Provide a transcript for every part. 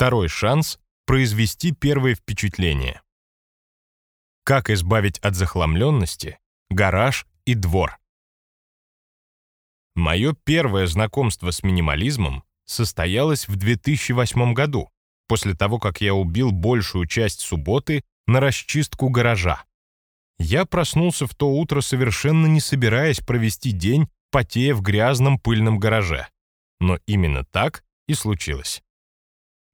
Второй шанс — произвести первое впечатление. Как избавить от захламленности гараж и двор? Мое первое знакомство с минимализмом состоялось в 2008 году, после того, как я убил большую часть субботы на расчистку гаража. Я проснулся в то утро, совершенно не собираясь провести день, потея в грязном пыльном гараже. Но именно так и случилось.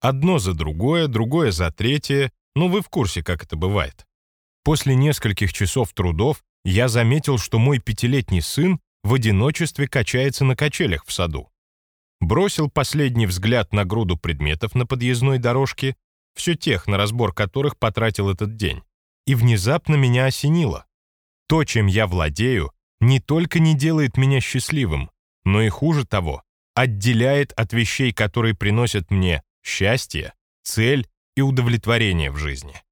Одно за другое, другое за третье, ну вы в курсе, как это бывает. После нескольких часов трудов я заметил, что мой пятилетний сын в одиночестве качается на качелях в саду. Бросил последний взгляд на груду предметов на подъездной дорожке, все тех, на разбор которых потратил этот день, и внезапно меня осенило. То, чем я владею, не только не делает меня счастливым, но и хуже того, отделяет от вещей, которые приносят мне счастье, цель и удовлетворение в жизни.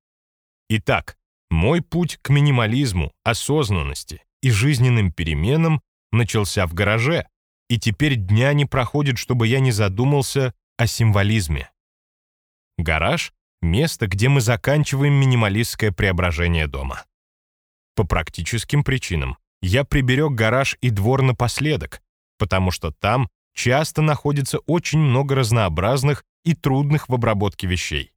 Итак, мой путь к минимализму, осознанности и жизненным переменам начался в гараже, и теперь дня не проходит, чтобы я не задумался о символизме. Гараж — место, где мы заканчиваем минималистское преображение дома. По практическим причинам я приберег гараж и двор напоследок, потому что там часто находится очень много разнообразных и трудных в обработке вещей.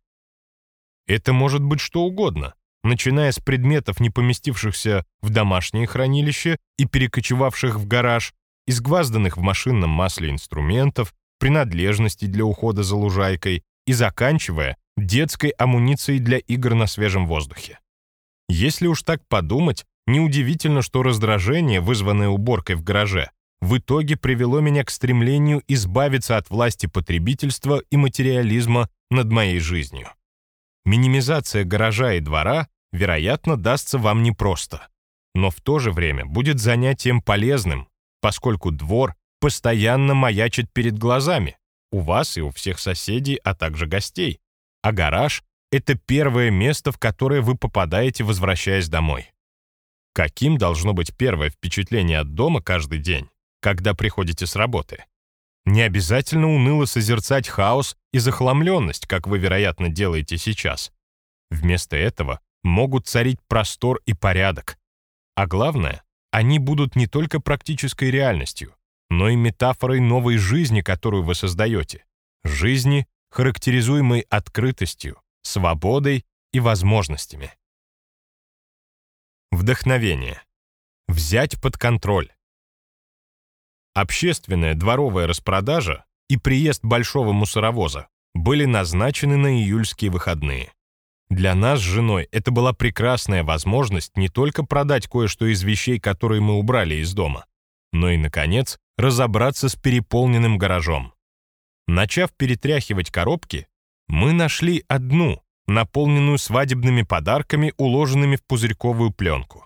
Это может быть что угодно, начиная с предметов, не поместившихся в домашнее хранилище и перекочевавших в гараж, изгвазданных в машинном масле инструментов, принадлежностей для ухода за лужайкой и заканчивая детской амуницией для игр на свежем воздухе. Если уж так подумать, неудивительно, что раздражение, вызванное уборкой в гараже, в итоге привело меня к стремлению избавиться от власти потребительства и материализма над моей жизнью. Минимизация гаража и двора, вероятно, дастся вам непросто, но в то же время будет занятием полезным, поскольку двор постоянно маячит перед глазами, у вас и у всех соседей, а также гостей, а гараж — это первое место, в которое вы попадаете, возвращаясь домой. Каким должно быть первое впечатление от дома каждый день, когда приходите с работы? Не обязательно уныло созерцать хаос и захламленность, как вы, вероятно, делаете сейчас. Вместо этого могут царить простор и порядок. А главное, они будут не только практической реальностью, но и метафорой новой жизни, которую вы создаете. Жизни, характеризуемой открытостью, свободой и возможностями. Вдохновение. Взять под контроль. Общественная дворовая распродажа и приезд большого мусоровоза были назначены на июльские выходные. Для нас с женой это была прекрасная возможность не только продать кое-что из вещей, которые мы убрали из дома, но и, наконец, разобраться с переполненным гаражом. Начав перетряхивать коробки, мы нашли одну, наполненную свадебными подарками, уложенными в пузырьковую пленку.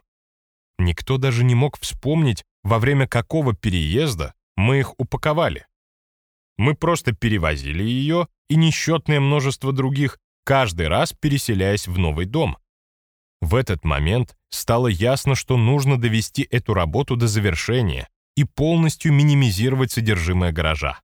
Никто даже не мог вспомнить, во время какого переезда мы их упаковали. Мы просто перевозили ее и несчетное множество других, каждый раз переселяясь в новый дом. В этот момент стало ясно, что нужно довести эту работу до завершения и полностью минимизировать содержимое гаража.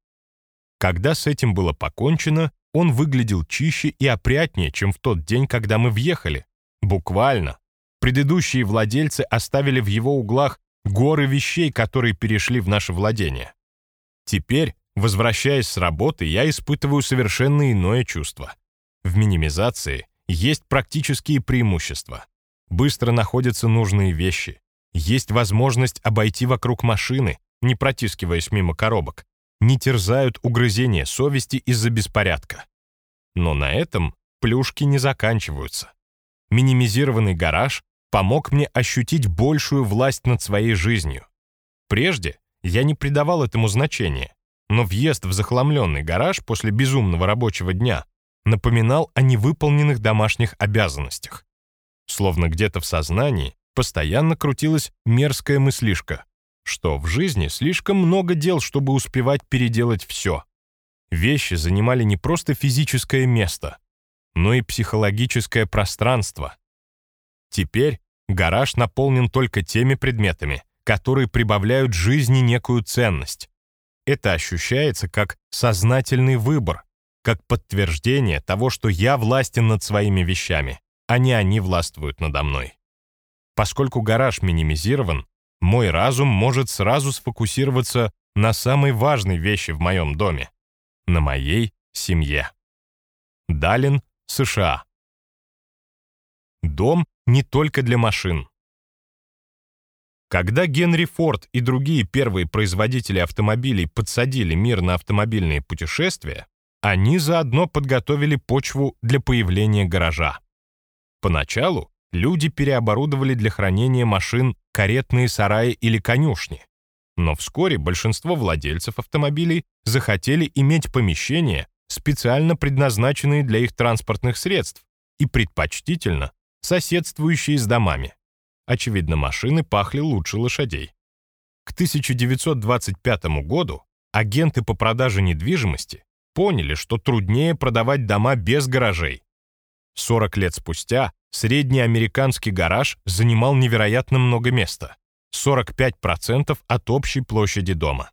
Когда с этим было покончено, он выглядел чище и опрятнее, чем в тот день, когда мы въехали. Буквально. Предыдущие владельцы оставили в его углах горы вещей, которые перешли в наше владение. Теперь, возвращаясь с работы, я испытываю совершенно иное чувство. В минимизации есть практические преимущества. Быстро находятся нужные вещи. Есть возможность обойти вокруг машины, не протискиваясь мимо коробок. Не терзают угрызения совести из-за беспорядка. Но на этом плюшки не заканчиваются. Минимизированный гараж помог мне ощутить большую власть над своей жизнью. Прежде я не придавал этому значения, но въезд в захламленный гараж после безумного рабочего дня напоминал о невыполненных домашних обязанностях. Словно где-то в сознании постоянно крутилась мерзкая мыслишка, что в жизни слишком много дел, чтобы успевать переделать все. Вещи занимали не просто физическое место, но и психологическое пространство. Теперь гараж наполнен только теми предметами, которые прибавляют жизни некую ценность. Это ощущается как сознательный выбор, как подтверждение того, что я властен над своими вещами, а не они властвуют надо мной. Поскольку гараж минимизирован, мой разум может сразу сфокусироваться на самой важной вещи в моем доме — на моей семье. Далин, США. Дом не только для машин. Когда Генри Форд и другие первые производители автомобилей подсадили мир на автомобильные путешествия, они заодно подготовили почву для появления гаража. Поначалу люди переоборудовали для хранения машин каретные сараи или конюшни. Но вскоре большинство владельцев автомобилей захотели иметь помещения, специально предназначенные для их транспортных средств и предпочтительно соседствующие с домами. Очевидно, машины пахли лучше лошадей. К 1925 году агенты по продаже недвижимости поняли, что труднее продавать дома без гаражей. 40 лет спустя средний американский гараж занимал невероятно много места — 45% от общей площади дома.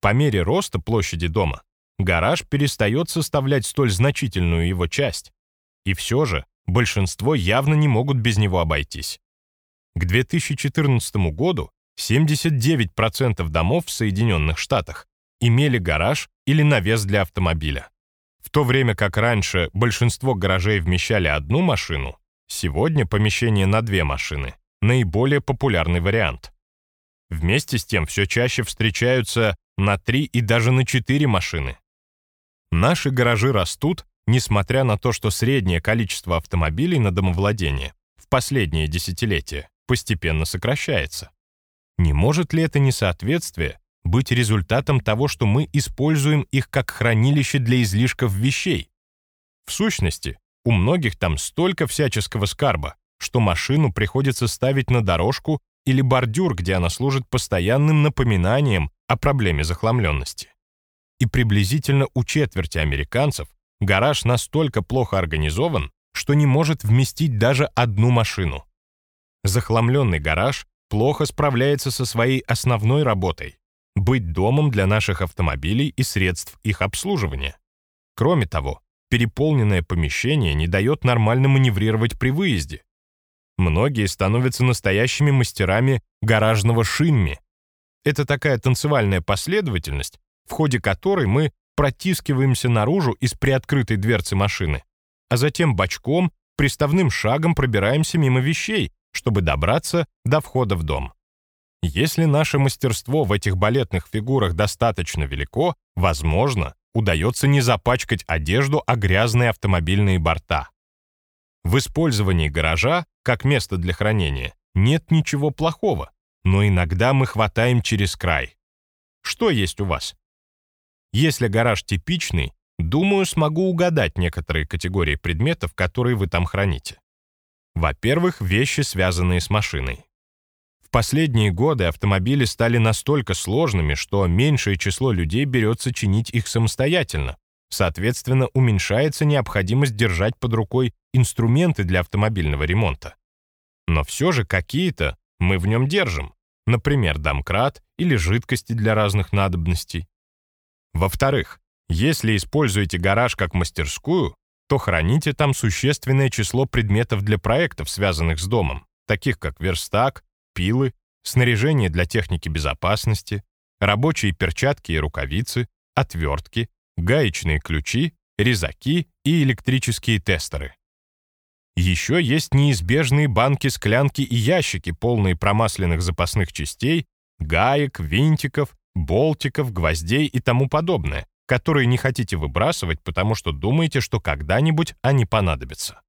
По мере роста площади дома гараж перестает составлять столь значительную его часть. И все же большинство явно не могут без него обойтись. К 2014 году 79% домов в Соединенных Штатах имели гараж или навес для автомобиля. В то время как раньше большинство гаражей вмещали одну машину, сегодня помещение на две машины — наиболее популярный вариант. Вместе с тем все чаще встречаются на три и даже на четыре машины. Наши гаражи растут, несмотря на то, что среднее количество автомобилей на домовладение в последние десятилетия постепенно сокращается. Не может ли это несоответствие быть результатом того, что мы используем их как хранилище для излишков вещей? В сущности, у многих там столько всяческого скарба, что машину приходится ставить на дорожку или бордюр, где она служит постоянным напоминанием о проблеме захламленности. И приблизительно у четверти американцев гараж настолько плохо организован, что не может вместить даже одну машину. Захламленный гараж плохо справляется со своей основной работой — быть домом для наших автомобилей и средств их обслуживания. Кроме того, переполненное помещение не дает нормально маневрировать при выезде. Многие становятся настоящими мастерами гаражного шинми. Это такая танцевальная последовательность, в ходе которой мы протискиваемся наружу из приоткрытой дверцы машины, а затем бочком, приставным шагом пробираемся мимо вещей, чтобы добраться до входа в дом. Если наше мастерство в этих балетных фигурах достаточно велико, возможно, удается не запачкать одежду о грязные автомобильные борта. В использовании гаража, как места для хранения, нет ничего плохого, но иногда мы хватаем через край. Что есть у вас? Если гараж типичный, думаю, смогу угадать некоторые категории предметов, которые вы там храните. Во-первых, вещи, связанные с машиной. В последние годы автомобили стали настолько сложными, что меньшее число людей берется чинить их самостоятельно. Соответственно, уменьшается необходимость держать под рукой инструменты для автомобильного ремонта. Но все же какие-то мы в нем держим, например, домкрат или жидкости для разных надобностей. Во-вторых, если используете гараж как мастерскую, то храните там существенное число предметов для проектов, связанных с домом, таких как верстак, пилы, снаряжение для техники безопасности, рабочие перчатки и рукавицы, отвертки, гаечные ключи, резаки и электрические тестеры. Еще есть неизбежные банки, склянки и ящики, полные промасленных запасных частей, гаек, винтиков, болтиков, гвоздей и тому подобное, которые не хотите выбрасывать, потому что думаете, что когда-нибудь они понадобятся.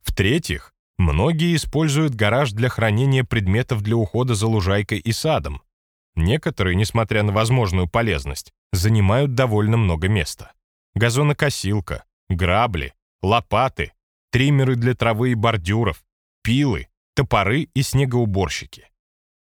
В-третьих, многие используют гараж для хранения предметов для ухода за лужайкой и садом. Некоторые, несмотря на возможную полезность, занимают довольно много места. Газонокосилка, грабли, лопаты, триммеры для травы и бордюров, пилы, топоры и снегоуборщики.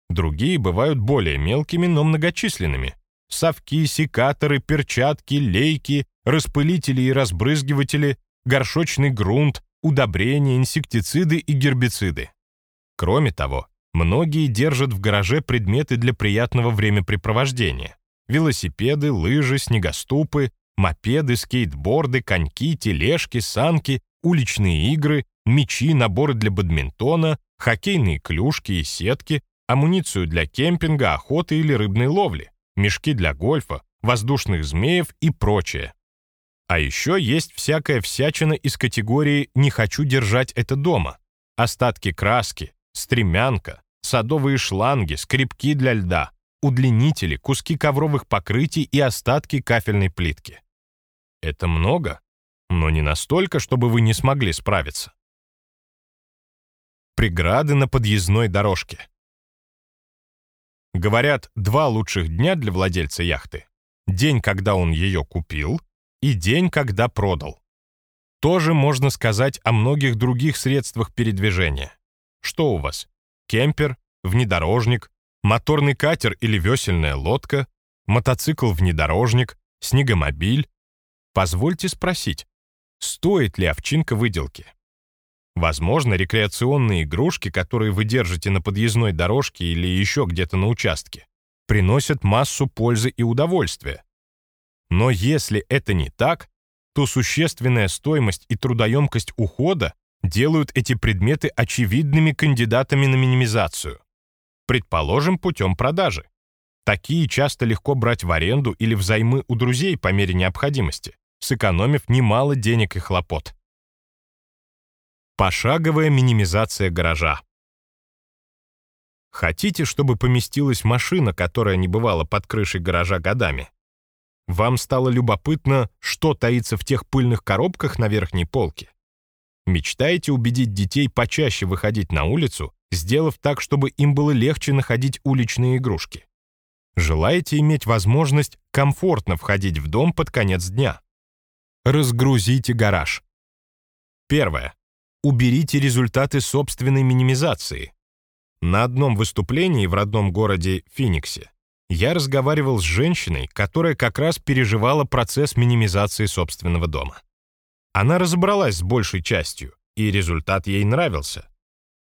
Другие бывают более мелкими, но многочисленными, совки, секаторы, перчатки, лейки, распылители и разбрызгиватели, горшочный грунт, удобрения, инсектициды и гербициды. Кроме того, многие держат в гараже предметы для приятного времяпрепровождения. Велосипеды, лыжи, снегоступы, мопеды, скейтборды, коньки, тележки, санки, уличные игры, мячи, наборы для бадминтона, хоккейные клюшки и сетки, амуницию для кемпинга, охоты или рыбной ловли, мешки для гольфа, воздушных змеев и прочее. А еще есть всякая всячина из категории «не хочу держать это дома». Остатки краски, стремянка, садовые шланги, скребки для льда, удлинители, куски ковровых покрытий и остатки кафельной плитки. Это много, но не настолько, чтобы вы не смогли справиться. Преграды на подъездной дорожке. Говорят, два лучших дня для владельца яхты. День, когда он ее купил, и день, когда продал. Тоже можно сказать о многих других средствах передвижения. Что у вас? Кемпер, внедорожник, моторный катер или весельная лодка, мотоцикл-внедорожник, снегомобиль. Позвольте спросить, стоит ли овчинка выделки? Возможно, рекреационные игрушки, которые вы держите на подъездной дорожке или еще где-то на участке, приносят массу пользы и удовольствия. Но если это не так, то существенная стоимость и трудоемкость ухода делают эти предметы очевидными кандидатами на минимизацию. Предположим, путем продажи. Такие часто легко брать в аренду или взаймы у друзей по мере необходимости, сэкономив немало денег и хлопот. Пошаговая минимизация гаража. Хотите, чтобы поместилась машина, которая не бывала под крышей гаража годами? Вам стало любопытно, что таится в тех пыльных коробках на верхней полке? Мечтаете убедить детей почаще выходить на улицу, сделав так, чтобы им было легче находить уличные игрушки? Желаете иметь возможность комфортно входить в дом под конец дня? Разгрузите гараж. Первое. Уберите результаты собственной минимизации. На одном выступлении в родном городе Финиксе я разговаривал с женщиной, которая как раз переживала процесс минимизации собственного дома. Она разобралась с большей частью, и результат ей нравился.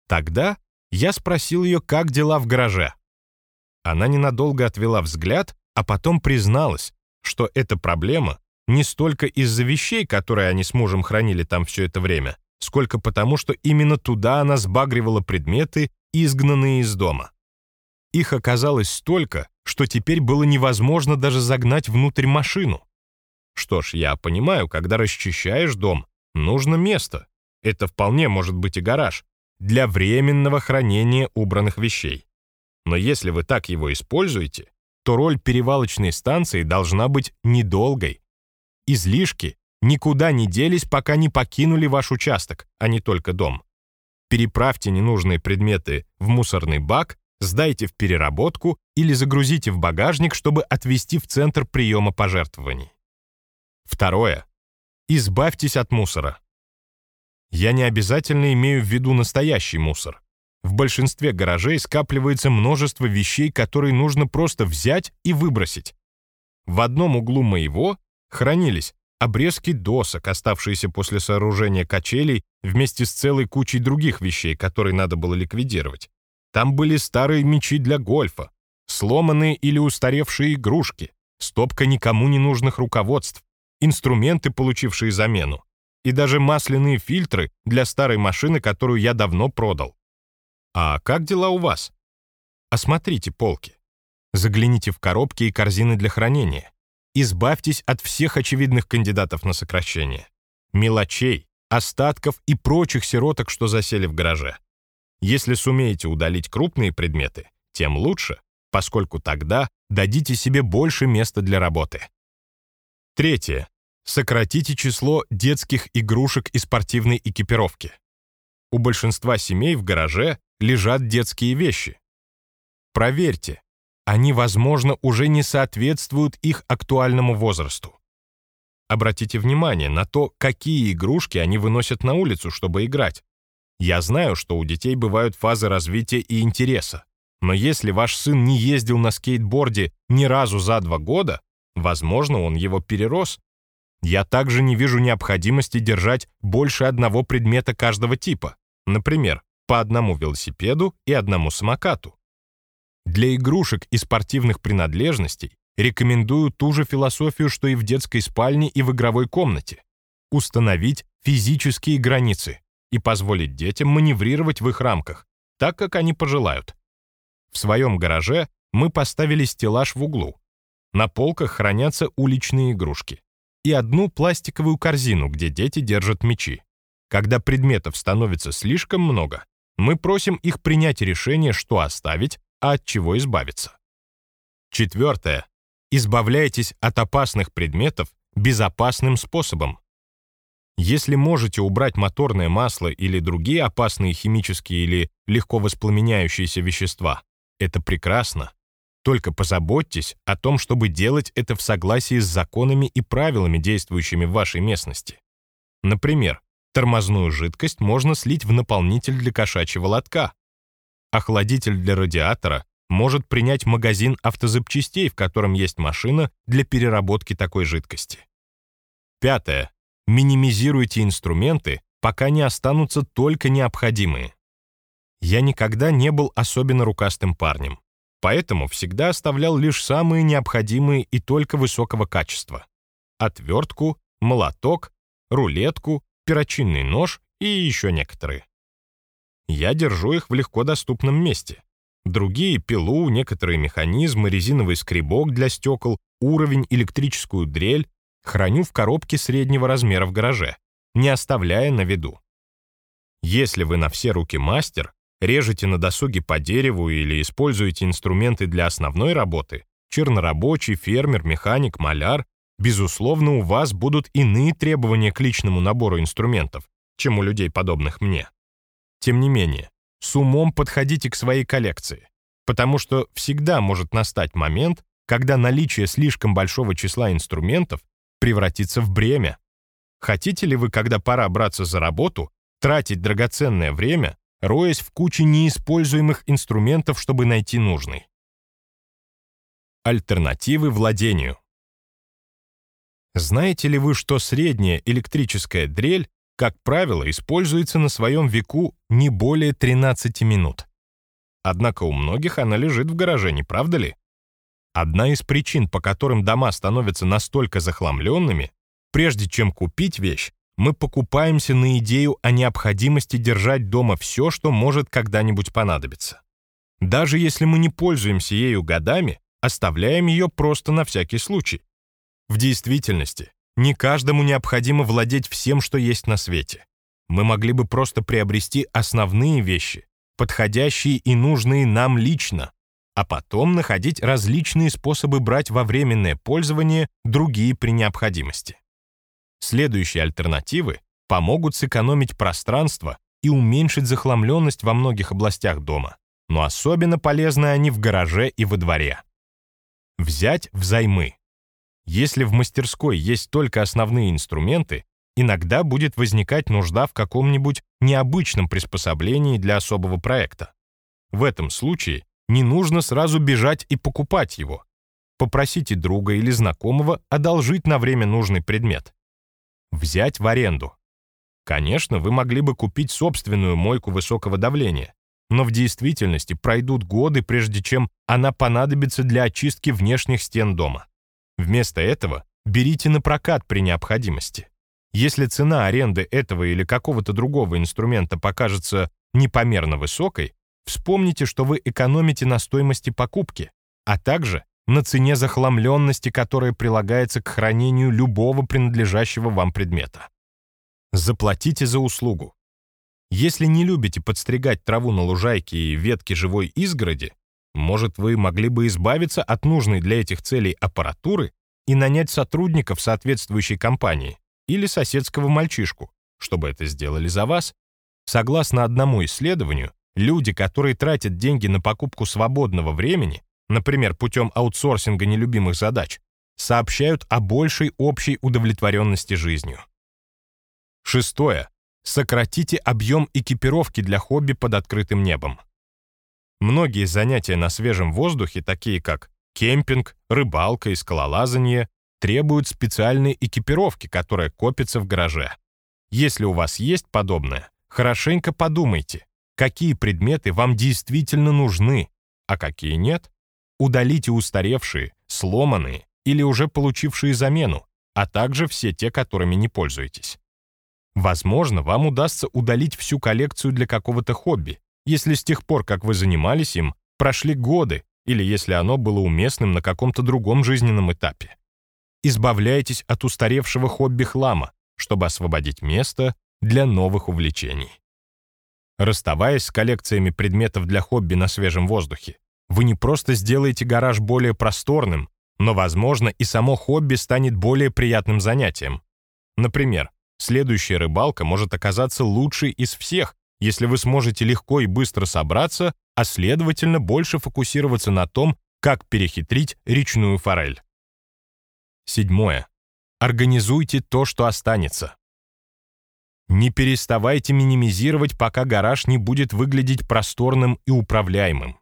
Тогда я спросил ее, как дела в гараже. Она ненадолго отвела взгляд, а потом призналась, что эта проблема не столько из-за вещей, которые они с мужем хранили там все это время, сколько потому, что именно туда она сбагривала предметы, изгнанные из дома. Их оказалось столько, что теперь было невозможно даже загнать внутрь машину. Что ж, я понимаю, когда расчищаешь дом, нужно место. Это вполне может быть и гараж для временного хранения убранных вещей. Но если вы так его используете, то роль перевалочной станции должна быть недолгой. Излишки никуда не делись, пока не покинули ваш участок, а не только дом. Переправьте ненужные предметы в мусорный бак сдайте в переработку или загрузите в багажник, чтобы отвезти в центр приема пожертвований. Второе. Избавьтесь от мусора. Я не обязательно имею в виду настоящий мусор. В большинстве гаражей скапливается множество вещей, которые нужно просто взять и выбросить. В одном углу моего хранились обрезки досок, оставшиеся после сооружения качелей, вместе с целой кучей других вещей, которые надо было ликвидировать. Там были старые мечи для гольфа, сломанные или устаревшие игрушки, стопка никому не нужных руководств, инструменты, получившие замену, и даже масляные фильтры для старой машины, которую я давно продал. А как дела у вас? Осмотрите полки. Загляните в коробки и корзины для хранения. Избавьтесь от всех очевидных кандидатов на сокращение. Мелочей, остатков и прочих сироток, что засели в гараже. Если сумеете удалить крупные предметы, тем лучше, поскольку тогда дадите себе больше места для работы. Третье. Сократите число детских игрушек и спортивной экипировки. У большинства семей в гараже лежат детские вещи. Проверьте, они, возможно, уже не соответствуют их актуальному возрасту. Обратите внимание на то, какие игрушки они выносят на улицу, чтобы играть. Я знаю, что у детей бывают фазы развития и интереса. Но если ваш сын не ездил на скейтборде ни разу за два года, возможно, он его перерос. Я также не вижу необходимости держать больше одного предмета каждого типа. Например, по одному велосипеду и одному самокату. Для игрушек и спортивных принадлежностей рекомендую ту же философию, что и в детской спальне и в игровой комнате. Установить физические границы и позволить детям маневрировать в их рамках, так как они пожелают. В своем гараже мы поставили стеллаж в углу. На полках хранятся уличные игрушки. И одну пластиковую корзину, где дети держат мячи. Когда предметов становится слишком много, мы просим их принять решение, что оставить, а от чего избавиться. Четвертое. Избавляйтесь от опасных предметов безопасным способом. Если можете убрать моторное масло или другие опасные химические или легко воспламеняющиеся вещества, это прекрасно. Только позаботьтесь о том, чтобы делать это в согласии с законами и правилами, действующими в вашей местности. Например, тормозную жидкость можно слить в наполнитель для кошачьего лотка. Охладитель для радиатора может принять магазин автозапчастей, в котором есть машина для переработки такой жидкости. Пятое. Минимизируйте инструменты, пока не останутся только необходимые. Я никогда не был особенно рукастым парнем, поэтому всегда оставлял лишь самые необходимые и только высокого качества. Отвертку, молоток, рулетку, перочинный нож и еще некоторые. Я держу их в легко доступном месте. Другие — пилу, некоторые механизмы, резиновый скребок для стекол, уровень, электрическую дрель храню в коробке среднего размера в гараже, не оставляя на виду. Если вы на все руки мастер, режете на досуге по дереву или используете инструменты для основной работы, чернорабочий, фермер, механик, маляр, безусловно, у вас будут иные требования к личному набору инструментов, чем у людей, подобных мне. Тем не менее, с умом подходите к своей коллекции, потому что всегда может настать момент, когда наличие слишком большого числа инструментов превратиться в бремя. Хотите ли вы, когда пора браться за работу, тратить драгоценное время, роясь в куче неиспользуемых инструментов, чтобы найти нужный? Альтернативы владению. Знаете ли вы, что средняя электрическая дрель, как правило, используется на своем веку не более 13 минут? Однако у многих она лежит в гараже, не правда ли? Одна из причин, по которым дома становятся настолько захламленными, прежде чем купить вещь, мы покупаемся на идею о необходимости держать дома все, что может когда-нибудь понадобиться. Даже если мы не пользуемся ею годами, оставляем ее просто на всякий случай. В действительности, не каждому необходимо владеть всем, что есть на свете. Мы могли бы просто приобрести основные вещи, подходящие и нужные нам лично, а потом находить различные способы брать во временное пользование другие при необходимости. Следующие альтернативы помогут сэкономить пространство и уменьшить захламленность во многих областях дома, но особенно полезны они в гараже и во дворе. Взять взаймы. Если в мастерской есть только основные инструменты, иногда будет возникать нужда в каком-нибудь необычном приспособлении для особого проекта. В этом случае не нужно сразу бежать и покупать его. Попросите друга или знакомого одолжить на время нужный предмет. Взять в аренду. Конечно, вы могли бы купить собственную мойку высокого давления, но в действительности пройдут годы, прежде чем она понадобится для очистки внешних стен дома. Вместо этого берите на прокат при необходимости. Если цена аренды этого или какого-то другого инструмента покажется непомерно высокой, Вспомните, что вы экономите на стоимости покупки, а также на цене захламленности, которая прилагается к хранению любого принадлежащего вам предмета. Заплатите за услугу. Если не любите подстригать траву на лужайке и ветки живой изгороди, может, вы могли бы избавиться от нужной для этих целей аппаратуры и нанять сотрудников соответствующей компании или соседского мальчишку, чтобы это сделали за вас. Согласно одному исследованию, Люди, которые тратят деньги на покупку свободного времени, например, путем аутсорсинга нелюбимых задач, сообщают о большей общей удовлетворенности жизнью. Шестое. Сократите объем экипировки для хобби под открытым небом. Многие занятия на свежем воздухе, такие как кемпинг, рыбалка и скалолазание, требуют специальной экипировки, которая копится в гараже. Если у вас есть подобное, хорошенько подумайте, какие предметы вам действительно нужны, а какие нет. Удалите устаревшие, сломанные или уже получившие замену, а также все те, которыми не пользуетесь. Возможно, вам удастся удалить всю коллекцию для какого-то хобби, если с тех пор, как вы занимались им, прошли годы, или если оно было уместным на каком-то другом жизненном этапе. Избавляйтесь от устаревшего хобби-хлама, чтобы освободить место для новых увлечений. Расставаясь с коллекциями предметов для хобби на свежем воздухе, вы не просто сделаете гараж более просторным, но, возможно, и само хобби станет более приятным занятием. Например, следующая рыбалка может оказаться лучшей из всех, если вы сможете легко и быстро собраться, а следовательно больше фокусироваться на том, как перехитрить речную форель. Седьмое. Организуйте то, что останется. Не переставайте минимизировать, пока гараж не будет выглядеть просторным и управляемым.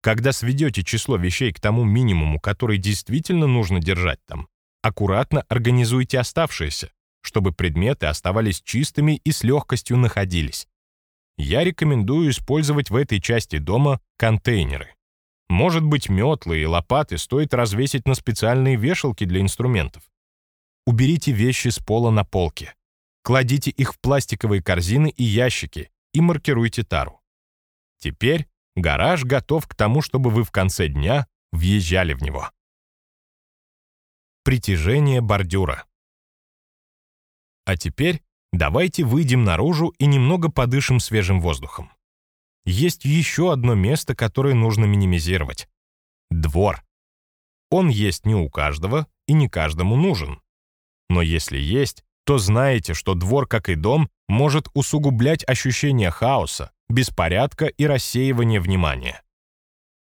Когда сведете число вещей к тому минимуму, который действительно нужно держать там, аккуратно организуйте оставшиеся, чтобы предметы оставались чистыми и с легкостью находились. Я рекомендую использовать в этой части дома контейнеры. Может быть, метлы и лопаты стоит развесить на специальные вешалки для инструментов. Уберите вещи с пола на полке. Кладите их в пластиковые корзины и ящики и маркируйте тару. Теперь гараж готов к тому, чтобы вы в конце дня въезжали в него. Притяжение бордюра. А теперь давайте выйдем наружу и немного подышим свежим воздухом. Есть еще одно место, которое нужно минимизировать. Двор. Он есть не у каждого и не каждому нужен. Но если есть, то знаете, что двор, как и дом, может усугублять ощущение хаоса, беспорядка и рассеивания внимания.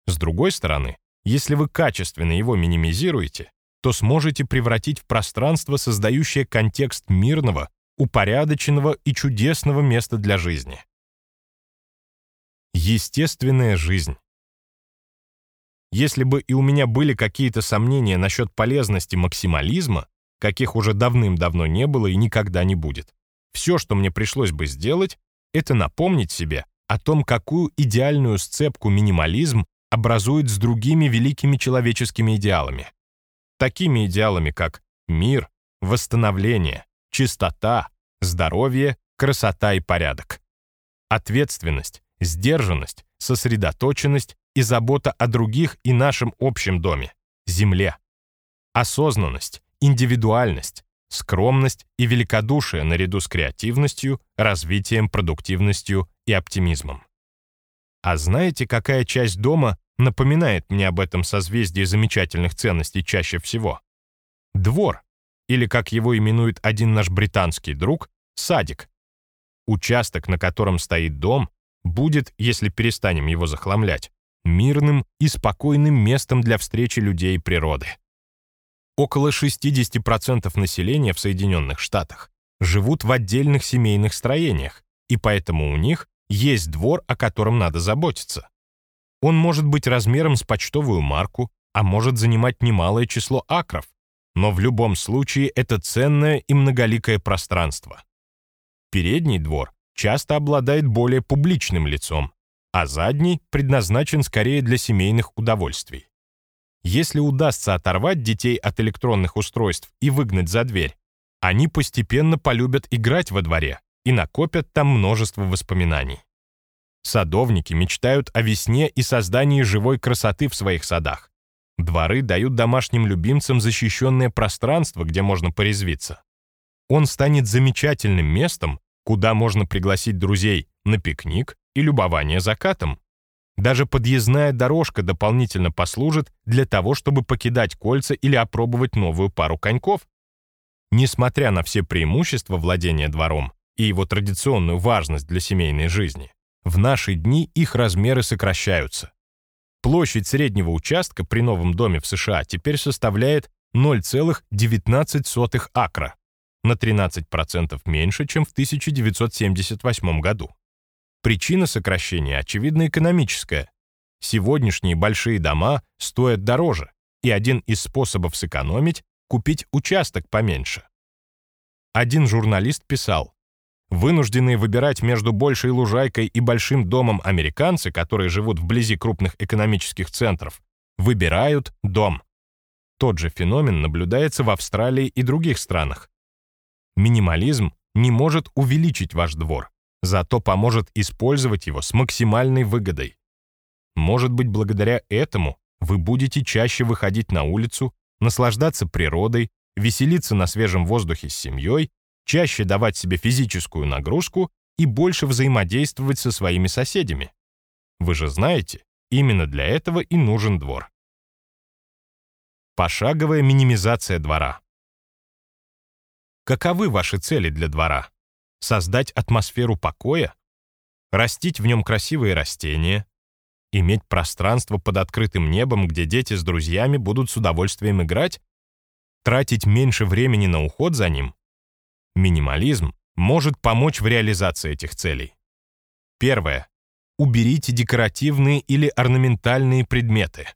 С другой стороны, если вы качественно его минимизируете, то сможете превратить в пространство, создающее контекст мирного, упорядоченного и чудесного места для жизни. Естественная жизнь. Если бы и у меня были какие-то сомнения насчет полезности максимализма, каких уже давным-давно не было и никогда не будет. Все, что мне пришлось бы сделать, это напомнить себе о том, какую идеальную сцепку минимализм образует с другими великими человеческими идеалами. Такими идеалами, как мир, восстановление, чистота, здоровье, красота и порядок. Ответственность, сдержанность, сосредоточенность и забота о других и нашем общем доме, земле. Осознанность, индивидуальность, скромность и великодушие наряду с креативностью, развитием, продуктивностью и оптимизмом. А знаете, какая часть дома напоминает мне об этом созвездии замечательных ценностей чаще всего? Двор, или, как его именует один наш британский друг, садик. Участок, на котором стоит дом, будет, если перестанем его захламлять, мирным и спокойным местом для встречи людей и природы. Около 60% населения в Соединенных Штатах живут в отдельных семейных строениях, и поэтому у них есть двор, о котором надо заботиться. Он может быть размером с почтовую марку, а может занимать немалое число акров, но в любом случае это ценное и многоликое пространство. Передний двор часто обладает более публичным лицом, а задний предназначен скорее для семейных удовольствий. Если удастся оторвать детей от электронных устройств и выгнать за дверь, они постепенно полюбят играть во дворе и накопят там множество воспоминаний. Садовники мечтают о весне и создании живой красоты в своих садах. Дворы дают домашним любимцам защищенное пространство, где можно порезвиться. Он станет замечательным местом, куда можно пригласить друзей на пикник и любование закатом. Даже подъездная дорожка дополнительно послужит для того, чтобы покидать кольца или опробовать новую пару коньков. Несмотря на все преимущества владения двором и его традиционную важность для семейной жизни, в наши дни их размеры сокращаются. Площадь среднего участка при новом доме в США теперь составляет 0,19 акра, на 13% меньше, чем в 1978 году. Причина сокращения, очевидно, экономическая. Сегодняшние большие дома стоят дороже, и один из способов сэкономить — купить участок поменьше. Один журналист писал, Вынужденные выбирать между большей лужайкой и большим домом американцы, которые живут вблизи крупных экономических центров, выбирают дом. Тот же феномен наблюдается в Австралии и других странах. Минимализм не может увеличить ваш двор, зато поможет использовать его с максимальной выгодой. Может быть, благодаря этому вы будете чаще выходить на улицу, наслаждаться природой, веселиться на свежем воздухе с семьей, чаще давать себе физическую нагрузку и больше взаимодействовать со своими соседями. Вы же знаете, именно для этого и нужен двор. Пошаговая минимизация двора. Каковы ваши цели для двора? Создать атмосферу покоя? Растить в нем красивые растения? Иметь пространство под открытым небом, где дети с друзьями будут с удовольствием играть? Тратить меньше времени на уход за ним? Минимализм может помочь в реализации этих целей. Первое. Уберите декоративные или орнаментальные предметы.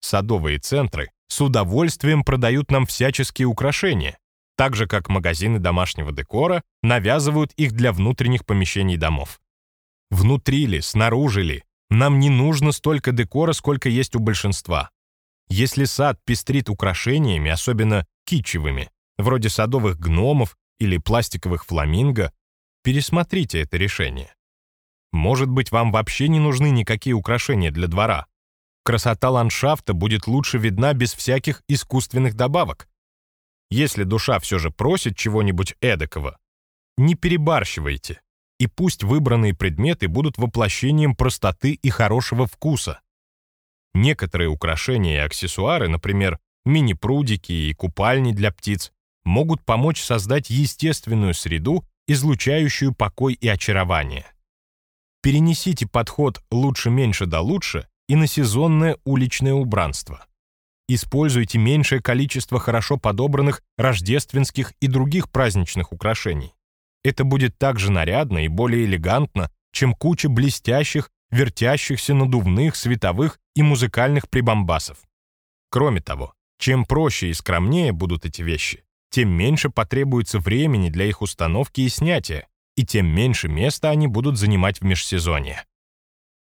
Садовые центры с удовольствием продают нам всяческие украшения, так же как магазины домашнего декора навязывают их для внутренних помещений домов. Внутри ли, снаружи ли, нам не нужно столько декора, сколько есть у большинства. Если сад пестрит украшениями, особенно китчевыми, вроде садовых гномов или пластиковых фламинго, пересмотрите это решение. Может быть, вам вообще не нужны никакие украшения для двора. Красота ландшафта будет лучше видна без всяких искусственных добавок. Если душа все же просит чего-нибудь эдакого, не перебарщивайте, и пусть выбранные предметы будут воплощением простоты и хорошего вкуса. Некоторые украшения и аксессуары, например, мини-прудики и купальни для птиц, могут помочь создать естественную среду, излучающую покой и очарование. Перенесите подход «лучше-меньше да лучше» и на сезонное уличное убранство. Используйте меньшее количество хорошо подобранных рождественских и других праздничных украшений. Это будет так же нарядно и более элегантно, чем куча блестящих, вертящихся надувных, световых и музыкальных прибамбасов. Кроме того, чем проще и скромнее будут эти вещи, тем меньше потребуется времени для их установки и снятия, и тем меньше места они будут занимать в межсезонье.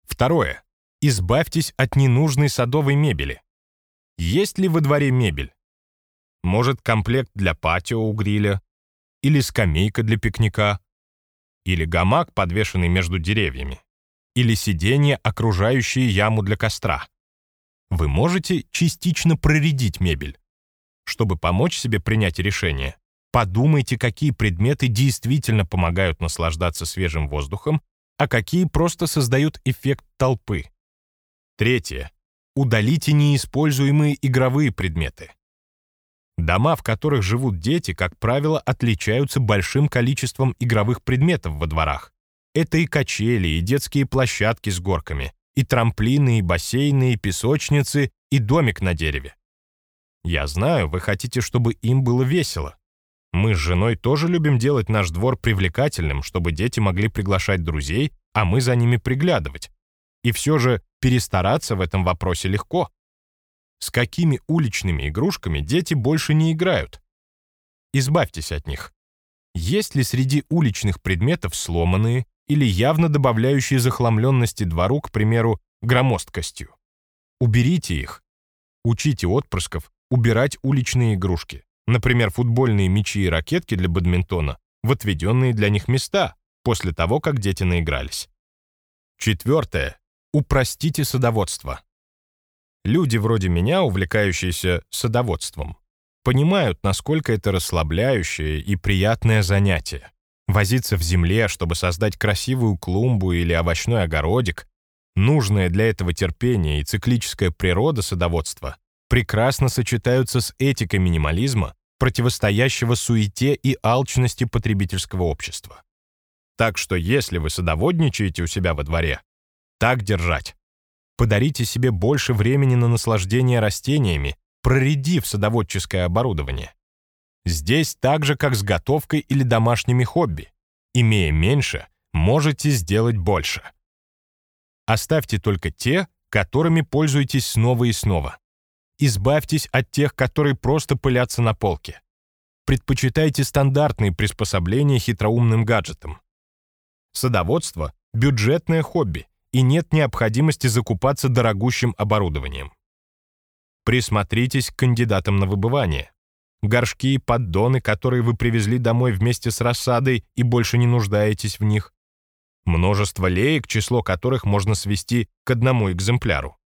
Второе. Избавьтесь от ненужной садовой мебели. Есть ли во дворе мебель? Может, комплект для патио у гриля? Или скамейка для пикника? Или гамак, подвешенный между деревьями? Или сиденье, окружающее яму для костра? Вы можете частично проредить мебель. Чтобы помочь себе принять решение, подумайте, какие предметы действительно помогают наслаждаться свежим воздухом, а какие просто создают эффект толпы. Третье. Удалите неиспользуемые игровые предметы. Дома, в которых живут дети, как правило, отличаются большим количеством игровых предметов во дворах. Это и качели, и детские площадки с горками, и трамплины, и бассейны, и песочницы, и домик на дереве. Я знаю, вы хотите, чтобы им было весело. Мы с женой тоже любим делать наш двор привлекательным, чтобы дети могли приглашать друзей, а мы за ними приглядывать. И все же перестараться в этом вопросе легко. С какими уличными игрушками дети больше не играют? Избавьтесь от них. Есть ли среди уличных предметов сломанные или явно добавляющие захламленности двору, к примеру, громоздкостью? Уберите их. Учите отпрысков убирать уличные игрушки, например, футбольные мячи и ракетки для бадминтона, в отведенные для них места, после того, как дети наигрались. Четвертое. Упростите садоводство. Люди вроде меня, увлекающиеся садоводством, понимают, насколько это расслабляющее и приятное занятие. Возиться в земле, чтобы создать красивую клумбу или овощной огородик, нужное для этого терпение и циклическая природа садоводства прекрасно сочетаются с этикой минимализма, противостоящего суете и алчности потребительского общества. Так что если вы садоводничаете у себя во дворе, так держать. Подарите себе больше времени на наслаждение растениями, проредив садоводческое оборудование. Здесь так же, как с готовкой или домашними хобби. Имея меньше, можете сделать больше. Оставьте только те, которыми пользуетесь снова и снова. Избавьтесь от тех, которые просто пылятся на полке. Предпочитайте стандартные приспособления хитроумным гаджетам. Садоводство — бюджетное хобби, и нет необходимости закупаться дорогущим оборудованием. Присмотритесь к кандидатам на выбывание. Горшки и поддоны, которые вы привезли домой вместе с рассадой и больше не нуждаетесь в них. Множество леек, число которых можно свести к одному экземпляру.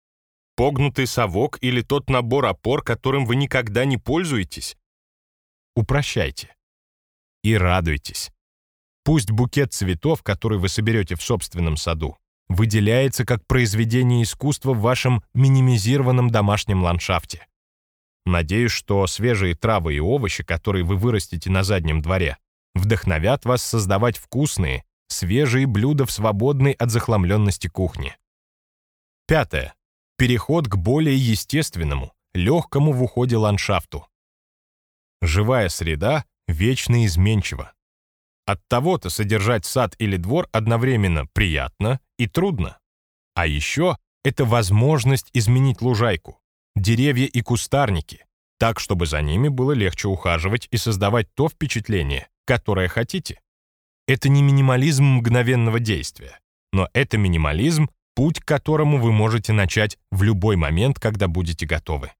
Погнутый совок или тот набор опор, которым вы никогда не пользуетесь. Упрощайте. И радуйтесь. Пусть букет цветов, который вы соберете в собственном саду, выделяется как произведение искусства в вашем минимизированном домашнем ландшафте. Надеюсь, что свежие травы и овощи, которые вы вырастите на заднем дворе, вдохновят вас создавать вкусные, свежие блюда в свободной от захламленности кухне. Пятое. Переход к более естественному, легкому в уходе ландшафту. Живая среда вечно изменчива. От того-то содержать сад или двор одновременно приятно и трудно. А еще это возможность изменить лужайку, деревья и кустарники, так, чтобы за ними было легче ухаживать и создавать то впечатление, которое хотите. Это не минимализм мгновенного действия, но это минимализм, путь к которому вы можете начать в любой момент, когда будете готовы.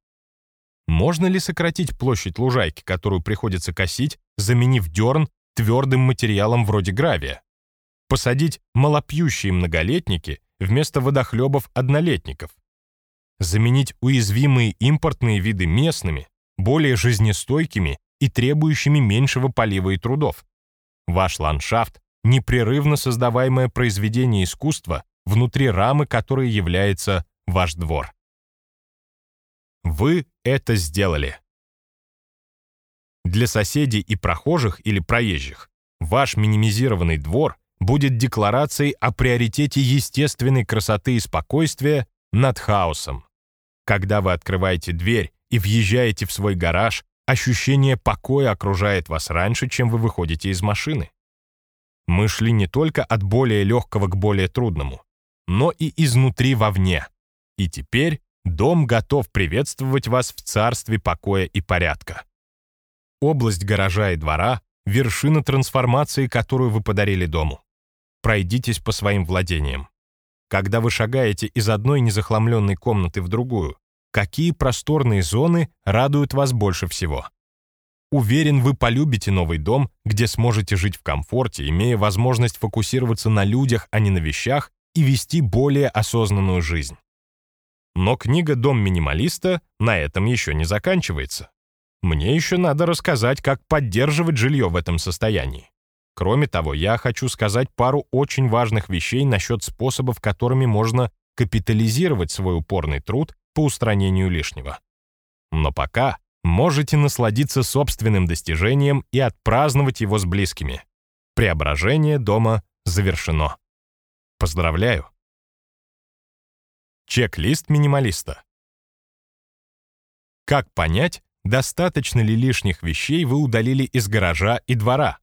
Можно ли сократить площадь лужайки, которую приходится косить, заменив дерн твердым материалом вроде гравия? Посадить малопьющие многолетники вместо водохлебов однолетников? Заменить уязвимые импортные виды местными, более жизнестойкими и требующими меньшего полива и трудов? Ваш ландшафт — непрерывно создаваемое произведение искусства внутри рамы, которой является ваш двор. Вы это сделали. Для соседей и прохожих или проезжих ваш минимизированный двор будет декларацией о приоритете естественной красоты и спокойствия над хаосом. Когда вы открываете дверь и въезжаете в свой гараж, ощущение покоя окружает вас раньше, чем вы выходите из машины. Мы шли не только от более легкого к более трудному, но и изнутри вовне. И теперь дом готов приветствовать вас в царстве покоя и порядка. Область гаража и двора — вершина трансформации, которую вы подарили дому. Пройдитесь по своим владениям. Когда вы шагаете из одной незахламленной комнаты в другую, какие просторные зоны радуют вас больше всего? Уверен, вы полюбите новый дом, где сможете жить в комфорте, имея возможность фокусироваться на людях, а не на вещах, и вести более осознанную жизнь. Но книга «Дом минималиста» на этом еще не заканчивается. Мне еще надо рассказать, как поддерживать жилье в этом состоянии. Кроме того, я хочу сказать пару очень важных вещей насчет способов, которыми можно капитализировать свой упорный труд по устранению лишнего. Но пока можете насладиться собственным достижением и отпраздновать его с близкими. Преображение дома завершено. Поздравляю! Чек-лист минималиста. Как понять, достаточно ли лишних вещей вы удалили из гаража и двора?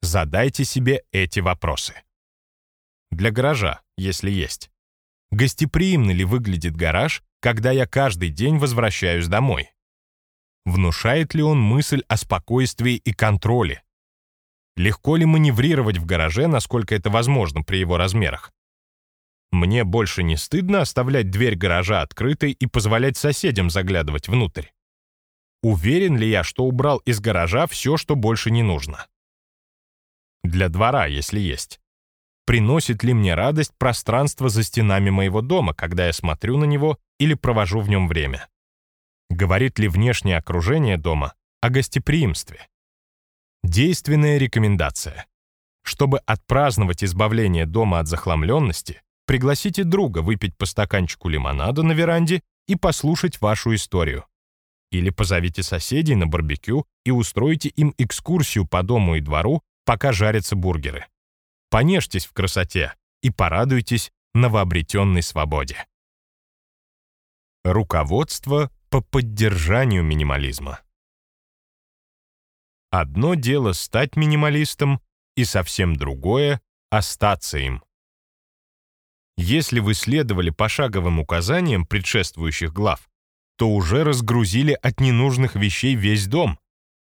Задайте себе эти вопросы. Для гаража, если есть. Гостеприимно ли выглядит гараж, когда я каждый день возвращаюсь домой? Внушает ли он мысль о спокойствии и контроле? Легко ли маневрировать в гараже, насколько это возможно при его размерах? Мне больше не стыдно оставлять дверь гаража открытой и позволять соседям заглядывать внутрь. Уверен ли я, что убрал из гаража все, что больше не нужно? Для двора, если есть. Приносит ли мне радость пространство за стенами моего дома, когда я смотрю на него или провожу в нем время? Говорит ли внешнее окружение дома о гостеприимстве? Действенная рекомендация. Чтобы отпраздновать избавление дома от захламленности, пригласите друга выпить по стаканчику лимонада на веранде и послушать вашу историю. Или позовите соседей на барбекю и устройте им экскурсию по дому и двору, пока жарятся бургеры. Понежьтесь в красоте и порадуйтесь новообретенной свободе. Руководство по поддержанию минимализма. Одно дело стать минималистом, и совсем другое — остаться им. Если вы следовали пошаговым указаниям предшествующих глав, то уже разгрузили от ненужных вещей весь дом.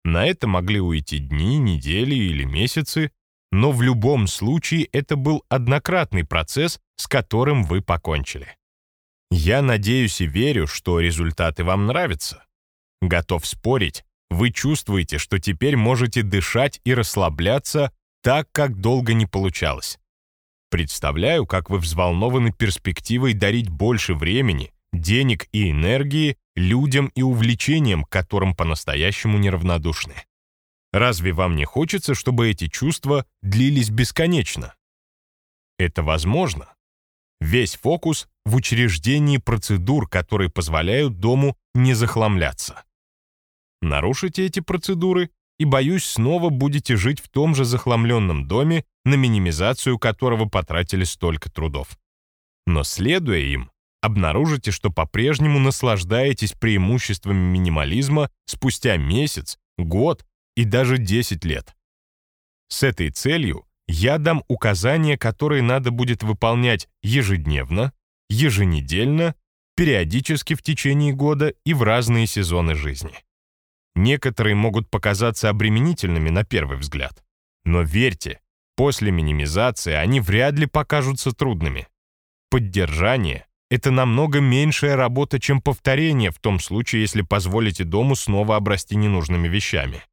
На это могли уйти дни, недели или месяцы, но в любом случае это был однократный процесс, с которым вы покончили. Я надеюсь и верю, что результаты вам нравятся. Готов спорить, вы чувствуете, что теперь можете дышать и расслабляться так, как долго не получалось. Представляю, как вы взволнованы перспективой дарить больше времени, денег и энергии людям и увлечениям, которым по-настоящему неравнодушны. Разве вам не хочется, чтобы эти чувства длились бесконечно? Это возможно. Весь фокус в учреждении процедур, которые позволяют дому не захламляться. Нарушите эти процедуры, и, боюсь, снова будете жить в том же захламленном доме, на минимизацию которого потратили столько трудов. Но следуя им, обнаружите, что по-прежнему наслаждаетесь преимуществами минимализма спустя месяц, год и даже 10 лет. С этой целью я дам указания, которые надо будет выполнять ежедневно, еженедельно, периодически в течение года и в разные сезоны жизни. Некоторые могут показаться обременительными на первый взгляд. Но верьте, после минимизации они вряд ли покажутся трудными. Поддержание — это намного меньшая работа, чем повторение в том случае, если позволите дому снова обрасти ненужными вещами.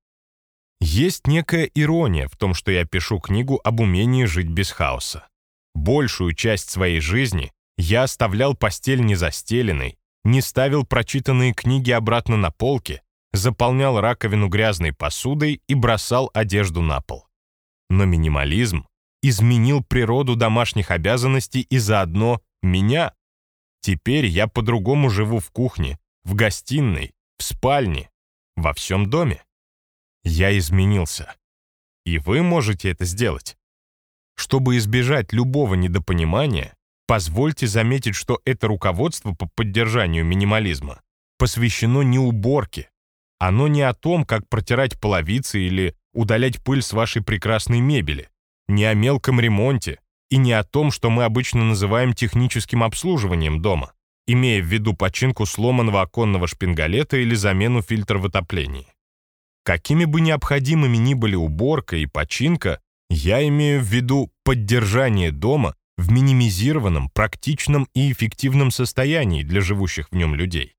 Есть некая ирония в том, что я пишу книгу об умении жить без хаоса. Большую часть своей жизни я оставлял постель незастеленной, не ставил прочитанные книги обратно на полки, заполнял раковину грязной посудой и бросал одежду на пол. Но минимализм изменил природу домашних обязанностей и заодно меня. Теперь я по-другому живу в кухне, в гостиной, в спальне, во всем доме. Я изменился. И вы можете это сделать. Чтобы избежать любого недопонимания, позвольте заметить, что это руководство по поддержанию минимализма посвящено не уборке, оно не о том, как протирать половицы или удалять пыль с вашей прекрасной мебели, не о мелком ремонте и не о том, что мы обычно называем техническим обслуживанием дома, имея в виду починку сломанного оконного шпингалета или замену фильтра в отоплении. Какими бы необходимыми ни были уборка и починка, я имею в виду поддержание дома в минимизированном, практичном и эффективном состоянии для живущих в нем людей.